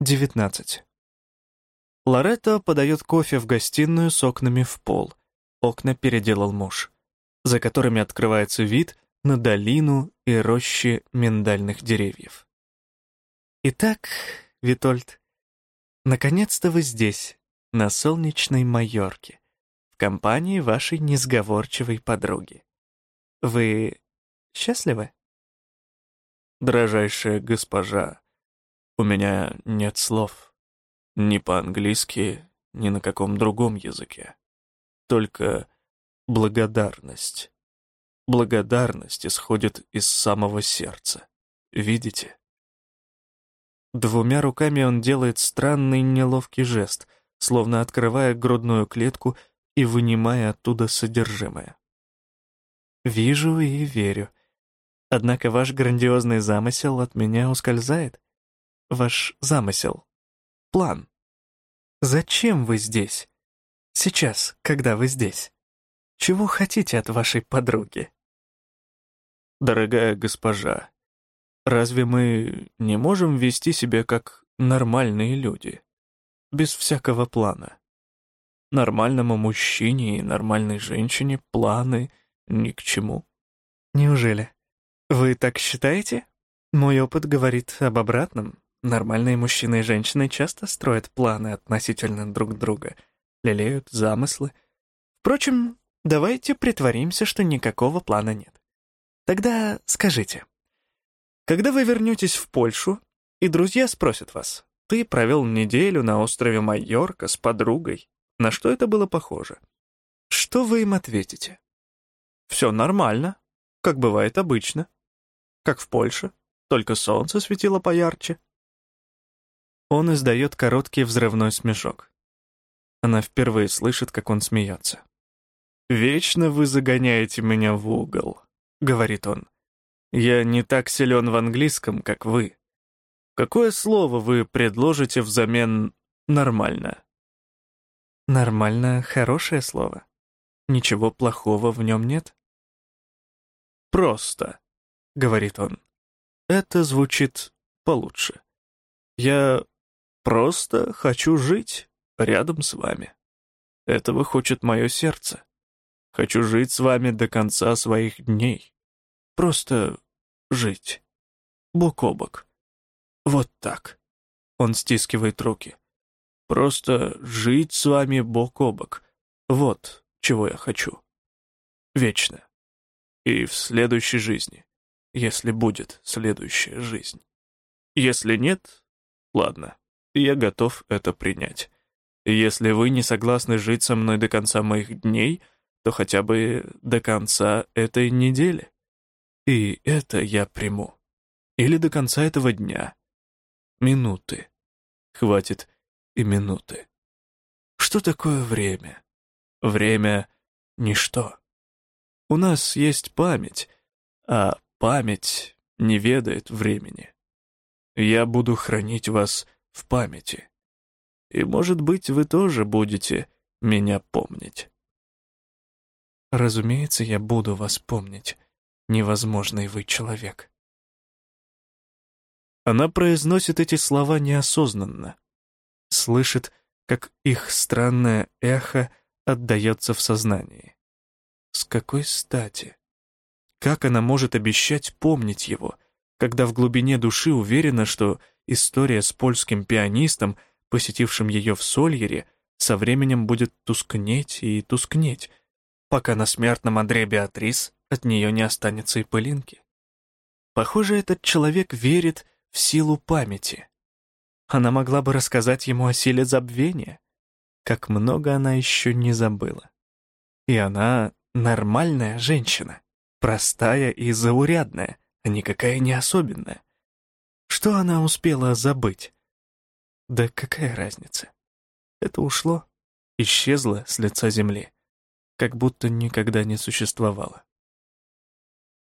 19. Лоретто подает кофе в гостиную с окнами в пол. Окна переделал муж, за которыми открывается вид на долину и рощи миндальных деревьев. Итак, Витольд, наконец-то вы здесь, на солнечной Майорке, в компании вашей несговорчивой подруги. Вы счастливы? Дрожайшая госпожа, у меня нет слов. Ни по-английски, ни на каком другом языке. Только благодарность. Благодарность исходит из самого сердца. Видите? Двумя руками он делает странный неловкий жест, словно открывая грудную клетку и вынимая оттуда содержимое. Вижу и верю. Однако ваш грандиозный замысел от меня ускользает ваш замысел, план. Зачем вы здесь? Сейчас, когда вы здесь? Чего хотите от вашей подруги? Дорогая госпожа, разве мы не можем вести себя как нормальные люди, без всякого плана? Нормальному мужчине и нормальной женщине планы ни к чему. Неужели? Вы так считаете? Мой опыт говорит об обратном. Нормальные мужчины и женщины часто строят планы относительно друг друга, лелеют замыслы. Впрочем, давайте притворимся, что никакого плана нет. Тогда скажите, когда вы вернетесь в Польшу, и друзья спросят вас, ты провел неделю на острове Майорка с подругой, на что это было похоже? Что вы им ответите? Все нормально, как бывает обычно. Как в Польше, только солнце светило поярче, он издает короткий взрывной смешок. Она впервые слышит, как он смеется. «Вечно вы загоняете меня в угол», — говорит он. «Я не так силен в английском, как вы. Какое слово вы предложите взамен «нормально»?» «Нормально» — хорошее слово. Ничего плохого в нем нет. «Просто», — говорит он. Это звучит получше. Я Просто хочу жить рядом с вами. Этого хочет мое сердце. Хочу жить с вами до конца своих дней. Просто жить. Бок о бок. Вот так. Он стискивает руки. Просто жить с вами бок о бок. Вот чего я хочу. Вечно. И в следующей жизни, если будет следующая жизнь. Если нет, ладно я готов это принять. Если вы не согласны жить со мной до конца моих дней, то хотя бы до конца этой недели. И это я приму. Или до конца этого дня. Минуты. Хватит и минуты. Что такое время? Время — ничто. У нас есть память, а память не ведает времени. Я буду хранить вас в памяти. И, может быть, вы тоже будете меня помнить. Разумеется, я буду вас помнить, невозможный вы человек. Она произносит эти слова неосознанно, слышит, как их странное эхо отдается в сознании. С какой стати? Как она может обещать помнить его, когда в глубине души уверена, что история с польским пианистом, посетившим ее в Сольере, со временем будет тускнеть и тускнеть, пока на смертном Андре Беатрис от нее не останется и пылинки. Похоже, этот человек верит в силу памяти. Она могла бы рассказать ему о силе забвения. Как много она еще не забыла. И она нормальная женщина, простая и заурядная, а никакая не особенная. Что она успела забыть? Да какая разница? Это ушло, исчезло с лица земли, как будто никогда не существовало.